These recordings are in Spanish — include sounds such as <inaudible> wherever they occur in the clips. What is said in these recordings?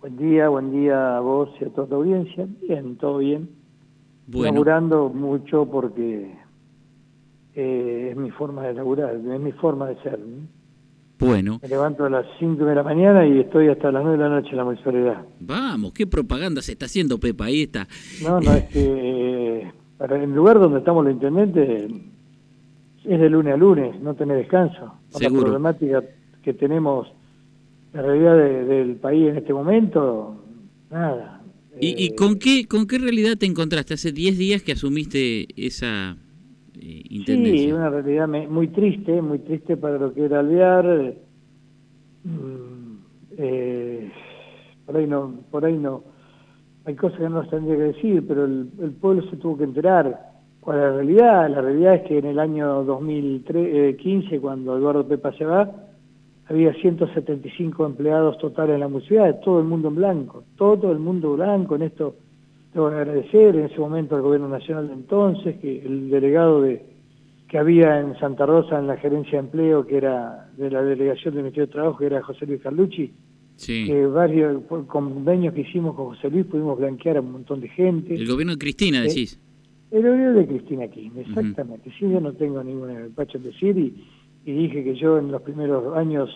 Buen día, buen día a vos y a toda la audiencia. Bien, todo bien. Bueno, Laburando mucho porque eh, es mi forma de laburar, es mi forma de ser. ¿no? bueno. Me levanto a las 5 de la mañana y estoy hasta las 9 de la noche en la municipalidad. Vamos, qué propaganda se está haciendo, Pepa, ahí está. No, no, es que eh, para el lugar donde estamos los intendentes es de lunes a lunes, no tener descanso. Seguro. La problemática que tenemos, la realidad de- del país en este momento, nada. ¿Y, y Eh, con qué con qué realidad te encontraste? Hace 10 días que asumiste esa eh, intendencia. Sí, una realidad me- muy triste, muy triste para lo que era Alvear. eh, mm, eh, por ahí no, por ahí no. Hay cosas que no nos tendría que decir, pero el, el pueblo se tuvo que enterar cuál es la realidad. La realidad es que en el año 2015, cuando Eduardo Pepa se va, había 175 empleados totales en la municipalidad, todo el mundo en blanco, todo el mundo blanco. En esto tengo que agradecer en ese momento al gobierno nacional de entonces, que el delegado de que había en Santa Rosa en la gerencia de empleo, que era de la delegación del Ministerio de Trabajo, que era José Luis Carlucci, Sí. que varios convenios que hicimos con José Luis pudimos blanquear a un montón de gente. El gobierno de Cristina, Eh, decís. El gobierno de Cristina Kirchner, exactamente. Sí, yo no tengo ningún empacho en decir y, y dije que yo en los primeros años,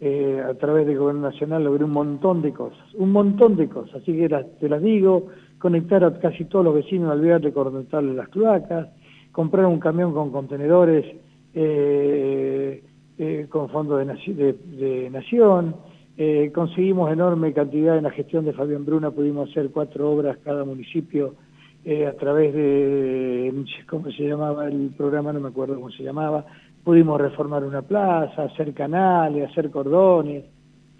eh, a través del gobierno nacional, logré un montón de cosas, un montón de cosas. Así que te las digo, conectar a casi todos los vecinos al Alvear de las cloacas, comprar un camión con contenedores eh, eh, con fondos de, de- de nación, eh, conseguimos enorme cantidad en la gestión de Fabián Bruna, pudimos hacer cuatro obras cada municipio a través de, ¿cómo se llamaba el programa? No me acuerdo cómo se llamaba. Pudimos reformar una plaza, hacer canales, hacer cordones.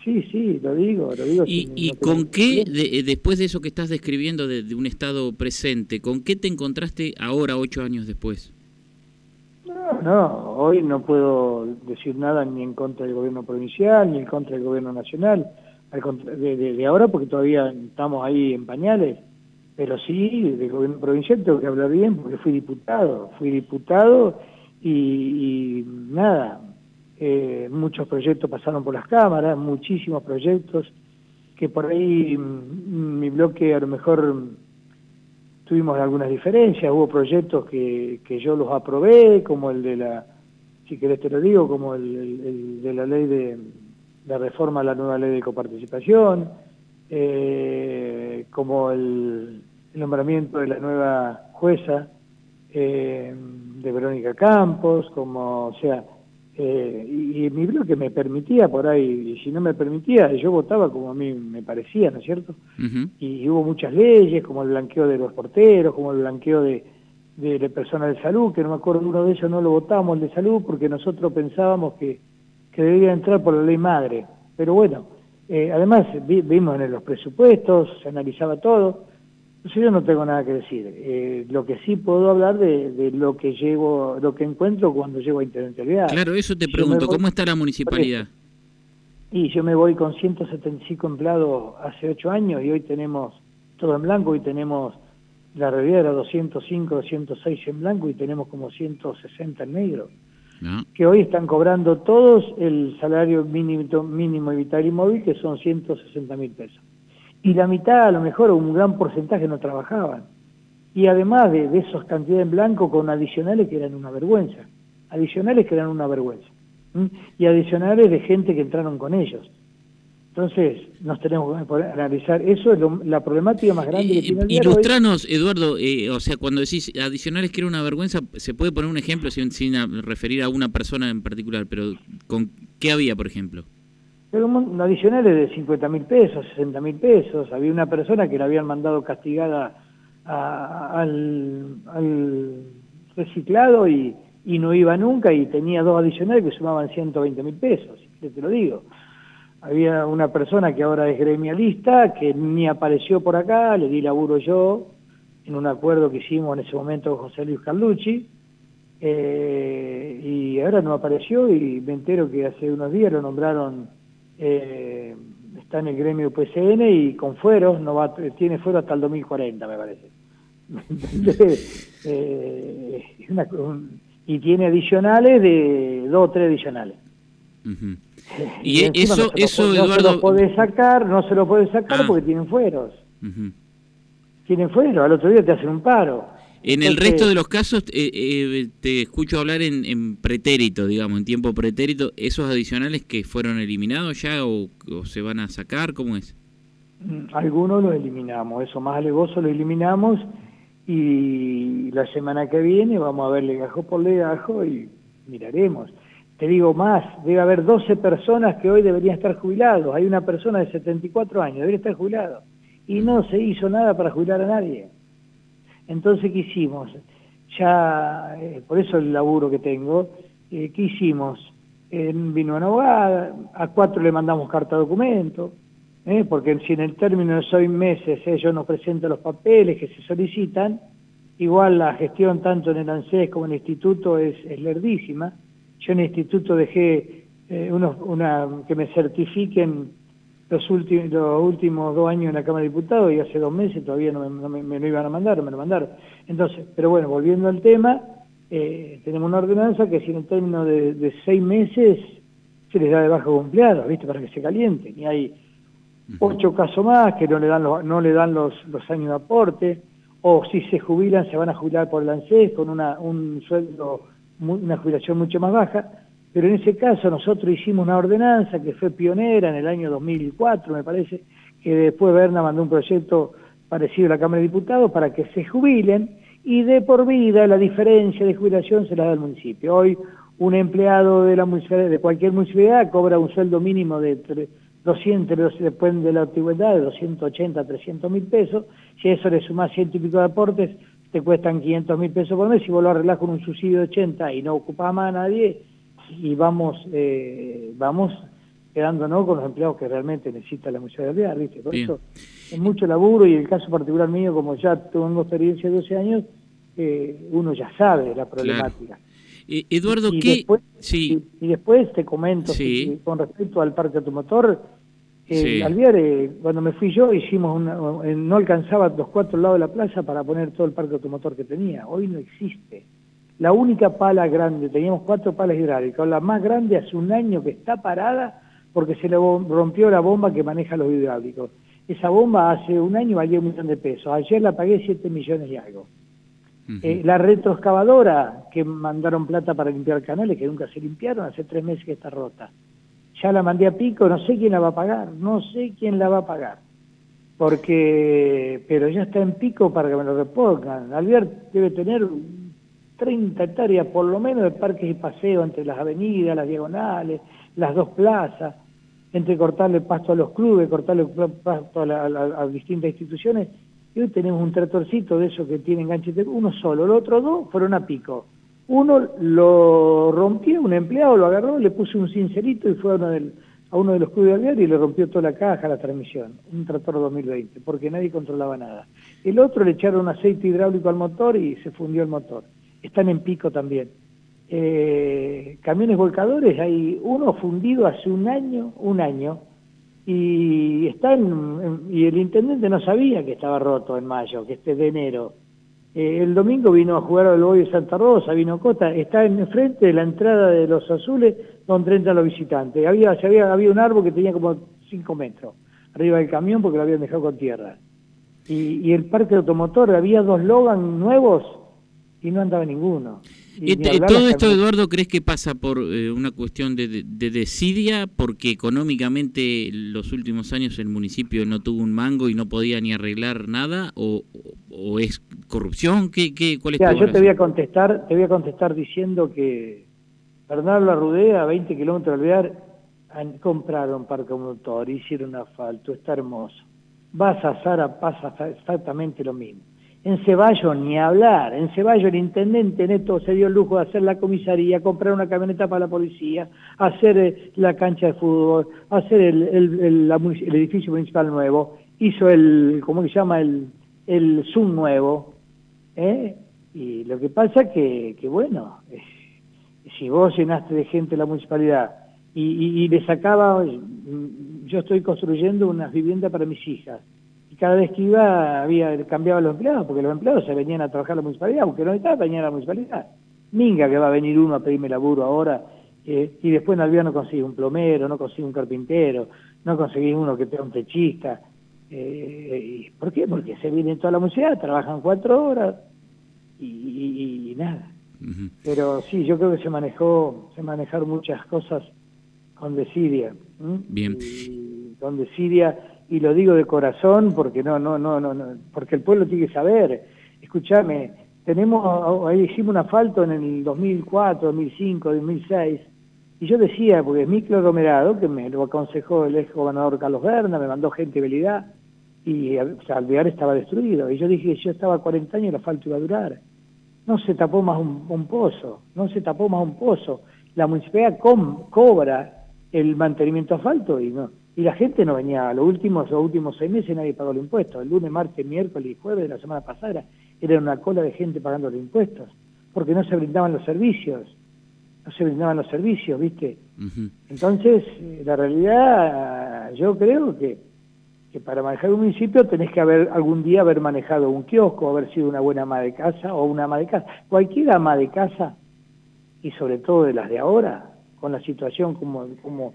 Sí, sí, lo digo, lo digo. ¿Y, y no con qué, de- eh, después de eso que estás describiendo de, de un estado presente, con qué te encontraste ahora, ocho años después? No, no, hoy no puedo decir nada ni en contra del gobierno provincial, ni en contra del gobierno nacional, de- de ahora porque todavía estamos ahí en pañales, pero sí, del gobierno provincial tengo que hablar bien porque fui diputado, fui diputado y, y nada, eh, muchos proyectos pasaron por las cámaras, muchísimos proyectos que por ahí mm, mi bloque a lo mejor mm, tuvimos algunas diferencias, hubo proyectos que, que yo los aprobé, como el de la, si querés te lo digo, como el, de la ley de, de reforma a la nueva ley de coparticipación, eh, como el nombramiento de la nueva jueza eh, de Verónica Campos, como, o sea, eh, y, y mi bloque me permitía por ahí, y si no me permitía, yo votaba como a mí me parecía, ¿no es cierto? Y hubo muchas leyes, como el blanqueo de los porteros, como el blanqueo de, de, de personal de salud, que no me acuerdo, uno de ellos no lo votamos, el de salud, porque nosotros pensábamos que, que debía entrar por la ley madre. Pero bueno, eh, además vi- vimos en los presupuestos, se analizaba todo, entonces yo no tengo nada que decir. Eh, lo que sí puedo hablar de, de lo que llevo, lo que encuentro cuando llego a intendencialidad. Claro, eso te pregunto, voy- ¿cómo está la municipalidad? y yo me voy con 175 empleados hace 8 años y hoy tenemos todo en blanco y tenemos, la realidad era 205, 206 en blanco y tenemos como 160 en negro, ¿No? que hoy están cobrando todos el salario mínimo, mínimo y vital y móvil que son 160 mil pesos. Y la mitad, a lo mejor, un gran porcentaje no trabajaban. Y además de, de esos cantidades en blanco con adicionales que eran una vergüenza. Adicionales que eran una vergüenza. ¿m? Y adicionales de gente que entraron con ellos. Entonces, nos tenemos que analizar. Eso es lo- la problemática más grande que tiene el hoy. Ilustranos, Eduardo, eh, o sea, cuando decís adicionales que era una vergüenza, se puede poner un ejemplo sin, sin a- referir a una persona en particular, pero ¿con qué había, por ejemplo? Pero un mon- adicionales de 50 mil pesos, 60 mil pesos. Había una persona que la habían mandado castigada a- al, reciclado y, no iba nunca y tenía dos adicionales que sumaban 120 mil pesos, te lo digo. Había una persona que ahora es gremialista, que ni apareció por acá, le di laburo yo, en un acuerdo que hicimos en ese momento con José Luis Carlucci, eh, y ahora no apareció y me entero que hace unos días lo nombraron, eh, está en el gremio PCN y con fueros, no va, tiene fuero hasta el 2040 me parece. <laughs> Eh, una- un- y tiene adicionales de dos o tres adicionales. <laughs> Y, eso, eso no Eduardo... se lo puede sacar, no se lo puede sacar ah. porque tienen fueros. Tienen fueros, al otro día te hacen un paro. En el resto de los casos, eh, eh, te escucho hablar en, pretérito, digamos, en tiempo pretérito, ¿esos adicionales que fueron eliminados ya o, se van a sacar? ¿Cómo es? Mm, algunos los eliminamos, eso más alevoso lo eliminamos y la semana que viene vamos a ver legajo por legajo y miraremos. Te digo más, debe haber 12 personas que hoy deberían estar jubilados. Hay una persona de 74 años, debería estar jubilado. Y no se hizo nada para jubilar a nadie. Entonces, ¿qué hicimos? Ya, eh, por eso el laburo que tengo, eh, ¿qué hicimos? vino una abogada, a cuatro le mandamos carta documento, ¿eh? porque si en el término de seis meses ellos nos presentan los papeles que se solicitan, igual la gestión tanto en el ANSES como en el instituto es, es lerdísima. Yo en el instituto dejé unos, una, que me certifiquen los, últimos, los últimos dos años en la Cámara de Diputados y hace dos meses todavía no me, lo iban a mandar, me lo mandaron. Entonces, pero bueno, volviendo al tema, eh, tenemos una ordenanza que si en el término de, seis meses se les da de baja empleados, ¿viste? Para que se calienten. Y hay ocho casos más que no le dan los, no le dan los, los años de aporte, o si se jubilan, se van a jubilar por el ANSES con una, un sueldo, una jubilación mucho más baja pero en ese caso nosotros hicimos una ordenanza que fue pionera en el año 2004, me parece, que después Berna mandó un proyecto parecido a la Cámara de Diputados para que se jubilen y de por vida la diferencia de jubilación se la da al municipio. Hoy un empleado de la de cualquier municipalidad cobra un sueldo mínimo de 200, después de la antigüedad, de 280 a 300 mil pesos. Si eso le sumas ciento y pico de aportes, te cuestan 500 mil pesos por mes. Si vos lo arreglás con un subsidio de 80 y no ocupás más a nadie, y vamos eh, vamos quedándonos con los empleados que realmente necesita la municipalidad, ¿viste? Por eso es mucho laburo y el caso particular mío, como ya tengo experiencia de 12 años, eh, uno ya sabe la problemática. Eh, Eduardo, ¿qué? Después, sí. y, después te comento con respecto al parque automotor, eh, cuando me fui yo, hicimos una, no alcanzaba los cuatro lados de la plaza para poner todo el parque automotor que tenía. Hoy no existe. La única pala grande, teníamos cuatro palas hidráulicas, la más grande hace un año que está parada porque se le rompió la bomba que maneja los hidráulicos. Esa bomba hace un año valía un millón de pesos, ayer la pagué siete millones y algo. Eh, la retroexcavadora que mandaron plata para limpiar canales, que nunca se limpiaron, hace tres meses que está rota. Ya la mandé a pico, no sé quién la va a pagar, no sé quién la va a pagar. Porque, pero ya está en pico para que me lo repongan. Albert debe tener 30 hectáreas por lo menos de parques y paseos entre las avenidas, las diagonales, las dos plazas, entre cortarle pasto a los clubes, cortarle pasto a, distintas instituciones. Y hoy tenemos un tractorcito de esos que tiene enganche, uno solo, los otros dos fueron a pico. Uno lo rompió, un empleado lo agarró, le puso un cincerito y fue a uno, del, a uno de los clubes de y le rompió toda la caja, la transmisión. Un tractor 2020, porque nadie controlaba nada. El otro le echaron aceite hidráulico al motor y se fundió el motor están en pico también. Eh, camiones volcadores, hay uno fundido hace un año, un año, y están, y el intendente no sabía que estaba roto en mayo, que este de enero. Eh, el domingo vino a jugar al Boy de Santa Rosa, vino Cota, está en frente de la entrada de los azules donde entran los visitantes. Había, había, había un árbol que tenía como 5 metros arriba del camión porque lo habían dejado con tierra. Y, y el parque automotor, había dos Logan nuevos y no andaba ninguno. Y ¿Todo esto, Eduardo, crees que pasa por eh, una cuestión de, de, desidia? Porque económicamente los últimos años el municipio no tuvo un mango y no podía ni arreglar nada, o, o es corrupción, ¿Qué, qué, cuál es Yo te voy a contestar, te voy a contestar diciendo que Bernardo Arrudea, a 20 kilómetros de Alvear, han, compraron parque motor, hicieron asfalto, está hermoso. Vas a Sara, pasa exactamente lo mismo en Ceballos ni hablar. En Ceballos el intendente Neto se dio el lujo de hacer la comisaría, comprar una camioneta para la policía, hacer eh, la cancha de fútbol, hacer el, el, edificio municipal nuevo, hizo el, ¿cómo se llama? El, el Zoom nuevo. ¿eh? Y lo que pasa que, que bueno, eh, si vos llenaste de gente la municipalidad y, y, y le sacaba, yo estoy construyendo unas viviendas para mis hijas, cada vez que iba había cambiado los empleados, porque los empleados se venían a trabajar a la municipalidad, aunque no estaba, venían a la municipalidad. Minga que va a venir uno a pedirme laburo ahora Eh, y después en Alvear no conseguí un plomero, no conseguí un carpintero, no conseguí uno que tenga un techista. Eh, ¿Por qué? Porque se viene toda la música, trabajan cuatro horas y, nada. Pero sí, yo creo que se manejó, se manejaron muchas cosas con desidia. Bien. con desidia, y lo digo de corazón porque no, no, no, no, no porque el pueblo tiene que saber. Escúchame, tenemos, ahí hicimos un asfalto en el 2004, 2005, 2006, y yo decía, porque es mi aglomerado, que me lo aconsejó el ex gobernador Carlos Berna, me mandó gente de habilidad, y o sea, Alvear estaba destruido. Y yo dije, yo estaba 40 años el asfalto iba a durar. No se tapó más un, pozo, no se tapó más un pozo. La municipalidad cobra el mantenimiento asfalto y no y la gente no venía. Los últimos, los últimos seis meses nadie pagó los impuestos. El lunes, martes, miércoles y jueves de la semana pasada era una cola de gente pagando los impuestos, porque no se brindaban los servicios. No se brindaban los servicios, ¿viste? Entonces, eh, la realidad, yo creo que, que para manejar un municipio tenés que haber algún día haber manejado un kiosco, haber sido una buena ama de casa o una ama de casa. Cualquier ama de casa, y sobre todo de las de ahora, con la situación como, como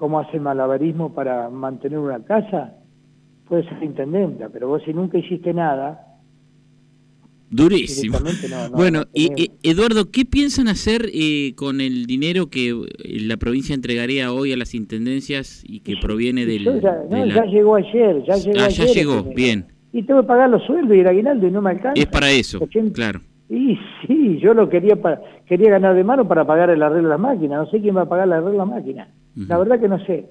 cómo hace malabarismo para mantener una casa, puede ser intendente, pero vos si nunca hiciste nada... Durísimo. bueno, y, Eduardo, ¿qué piensan hacer eh, con el dinero que eh, la provincia entregaría hoy a las intendencias y que proviene del... Ya, ya llegó ayer, ya llegó ah, ya llegó, bien. Y tengo que pagar los sueldos y el aguinaldo y no me alcanza. Es para eso, claro. Y sí, yo lo quería para, quería ganar de mano para pagar el arreglo de las máquinas. No sé quién va a pagar el arreglo de las máquinas. La verdad que no sé.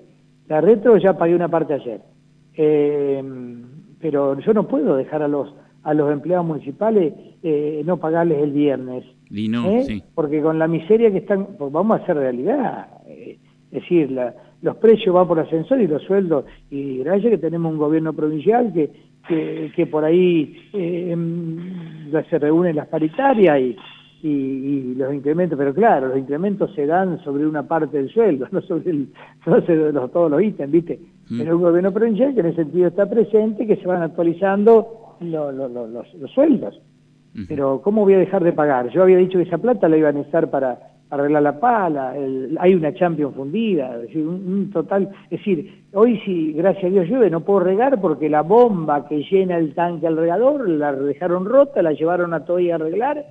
La retro ya pagué una parte ayer. Eh, pero yo no puedo dejar a los a los empleados municipales eh, no pagarles el viernes. Y no, ¿eh? sí. Porque con la miseria que están, pues vamos a hacer realidad. es decir, los precios van por ascensor y los sueldos. Y gracias que tenemos un gobierno provincial que, que, que por ahí se reúnen las paritarias y, y, los incrementos, pero claro, los incrementos se dan sobre una parte del sueldo, <laughs> no sobre, el, todos los ítems, ¿viste? Mm. Pero un gobierno provincial que en ese sentido está presente, que se van actualizando los, sueldos. Pero ¿cómo voy a dejar de pagar? Yo había dicho que esa plata la iban a estar para arreglar la pala, hay una champion fundida, es decir, un, total, es decir, hoy si gracias a Dios llueve no puedo regar porque la bomba que llena el tanque al regador la dejaron rota, la llevaron a todo y a arreglar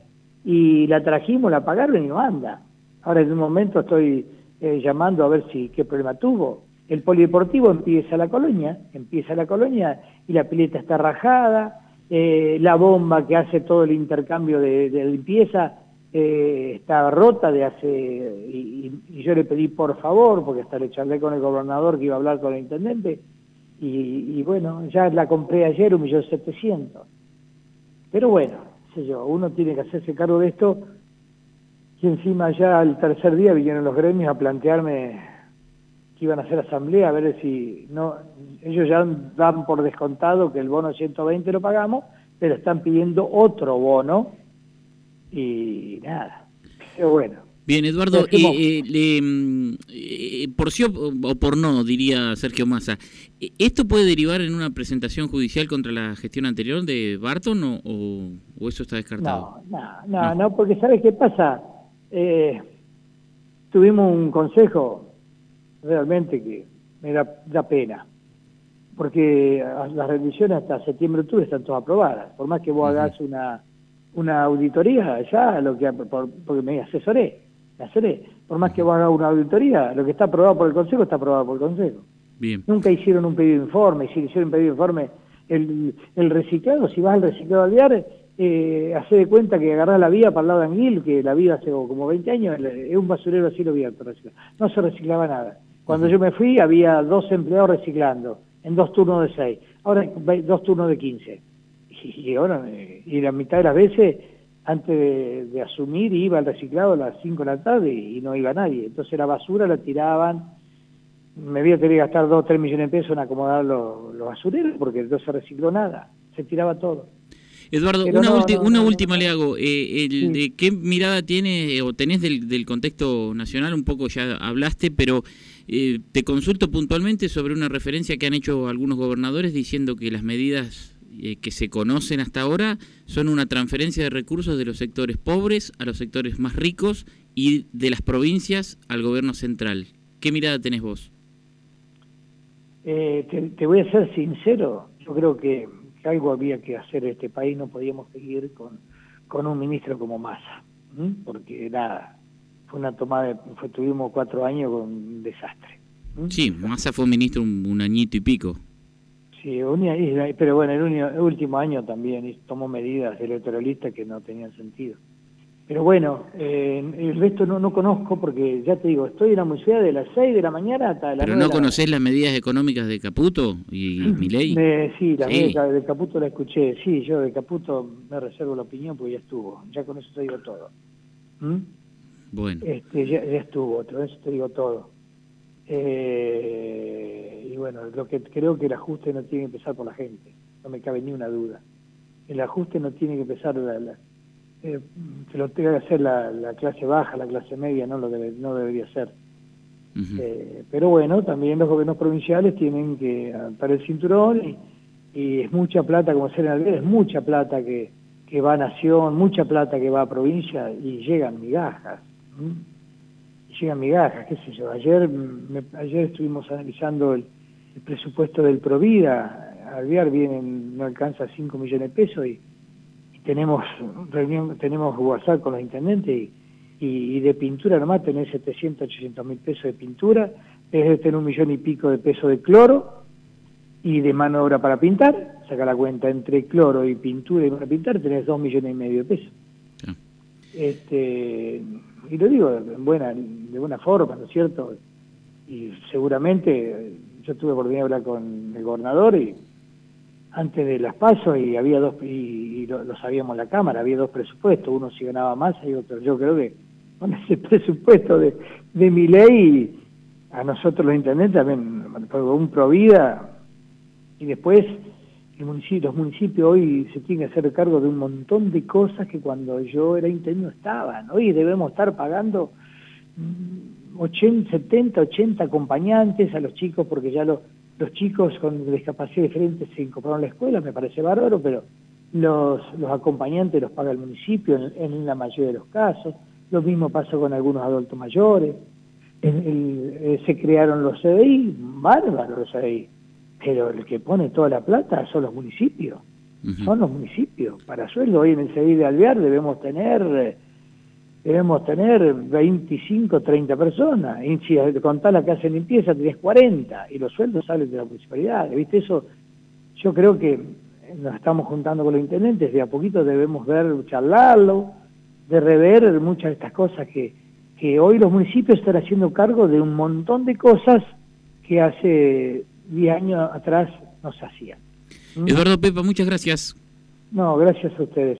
y la trajimos, la pagaron y no anda. Ahora en un momento estoy eh, llamando a ver si qué problema tuvo. El polideportivo empieza la colonia, empieza la colonia y la pileta está rajada, eh, la bomba que hace todo el intercambio de, limpieza eh, está rota de hace, y, yo le pedí por favor, porque hasta le charlé con el gobernador que iba a hablar con el intendente, y, y bueno, ya la compré ayer, un millón setecientos. Pero bueno, yo, uno tiene que hacerse cargo de esto. Y encima ya al tercer día vinieron los gremios a plantearme que iban a hacer asamblea a ver si no ellos ya dan por descontado que el bono 120 lo pagamos pero están pidiendo otro bono y nada. Pero bueno. Bien, Eduardo, eh, eh, mm, eh, por sí o por no, diría Sergio Massa, ¿esto puede derivar en una presentación judicial contra la gestión anterior de Barton o, eso está descartado? No, no, no, porque ¿sabes qué pasa? tuvimos un consejo realmente que me da, pena, porque las rendiciones hasta septiembre-octubre están todas aprobadas, por más que vos hagas una, una auditoría, ya lo que porque me asesoré haceré. Por más que vos hagas una auditoría, lo que está aprobado por el Consejo está aprobado por el Consejo. Bien. Nunca hicieron un pedido de informe, si hicieron un pedido de informe, el, el reciclado, si vas al reciclado al diario, eh, hace de cuenta que agarrás la vía para el lado de Anguil, que la vida hace como 20 años, es un basurero así lo abierto. No se reciclaba nada. Cuando yo me fui había dos empleados reciclando, en dos turnos de seis. Ahora hay dos turnos de 15. Y, ahora, y la mitad de las veces antes de, asumir iba al reciclado a las 5 de la tarde y, no iba nadie. Entonces la basura la tiraban, me había tenido que gastar 2 o 3 millones de pesos en acomodar los, basureros porque no se recicló nada, se tiraba todo. Eduardo, una, última le hago. Eh, el, ¿Qué mirada tiene eh, o tenés del, contexto nacional? Un poco ya hablaste, pero eh, te consulto puntualmente sobre una referencia que han hecho algunos gobernadores diciendo que las medidas que se conocen hasta ahora son una transferencia de recursos de los sectores pobres a los sectores más ricos y de las provincias al gobierno central. ¿Qué mirada tenés vos? Eh, te, voy a ser sincero, yo creo que, algo había que hacer en este país, no podíamos seguir con, con un ministro como Massa, porque nada, fue una tomada, fue, tuvimos cuatro años con un desastre. Sí, Massa fue ministro un, añito y pico. Sí, pero bueno, el, último año también tomó medidas electoralistas que no tenían sentido. Pero bueno, eh, el resto no, no conozco porque ya te digo, estoy en la ciudad de las 6 de la mañana hasta las ¿Pero no conocés las medidas económicas de Caputo y <clears throat> Milei? sí, las medidas de Caputo la escuché. Sí, yo de Caputo me reservo la opinión porque ya estuvo. Ya con eso te digo todo. ¿Mm? Bueno. Este, ya, estuvo, con eso te digo todo. Eh, y bueno, lo que creo que el ajuste no tiene que empezar por la gente. No me cabe ni una duda. El ajuste no tiene que empezar la eh, que lo tenga que hacer la, clase baja, la clase media, no lo debe, no debería ser. Eh, pero bueno, también los gobiernos provinciales tienen que atar el cinturón y, es mucha plata, como ser en es mucha plata que, que va a nación, mucha plata que va a provincia y llegan migajas. Llegan migajas, qué sé yo. Ayer, ayer estuvimos analizando el, presupuesto del Provida, Alvear viene, no alcanza 5 millones de pesos y tenemos reunión, tenemos WhatsApp con los intendentes y, de pintura nomás tenés 700, 800 mil pesos de pintura, es de tener un millón y pico de pesos de cloro y de mano de obra para pintar, saca la cuenta entre cloro y pintura y para pintar, tenés dos millones y medio de pesos. Este, y lo digo de buena, de buena forma, ¿no es cierto? Y seguramente yo tuve oportunidad de hablar con el gobernador y antes de las pasos y había dos, y, lo, sabíamos la Cámara, había dos presupuestos, uno si ganaba más y otro. Yo creo que con ese <laughs> presupuesto de, de mi ley, a nosotros los intendentes también, un Provida, y después el municipio, los municipios hoy se tienen que hacer cargo de un montón de cosas que cuando yo era intendente estaban. Hoy debemos estar pagando 80, 70, 80 acompañantes a los chicos porque ya los los chicos con discapacidad diferente se incorporaron a la escuela, me parece bárbaro, pero los, los acompañantes los paga el municipio en, la mayoría de los casos. Lo mismo pasó con algunos adultos mayores. Eh, se crearon los CDI, bárbaros los CDI, pero el que pone toda la plata son los municipios. Son los municipios. Para sueldo, hoy en el CDI de Alvear debemos tener eh, debemos tener 25, 30 personas. Y si contás la que hace limpieza, tenés 40. Y los sueldos salen de la municipalidad. ¿Viste? Eso yo creo que nos estamos juntando con los intendentes. De a poquito debemos ver, charlarlo, de rever muchas de estas cosas que, que hoy los municipios están haciendo cargo de un montón de cosas que hace 10 años atrás no se hacían. Eduardo Pepa, muchas gracias. No, gracias a ustedes.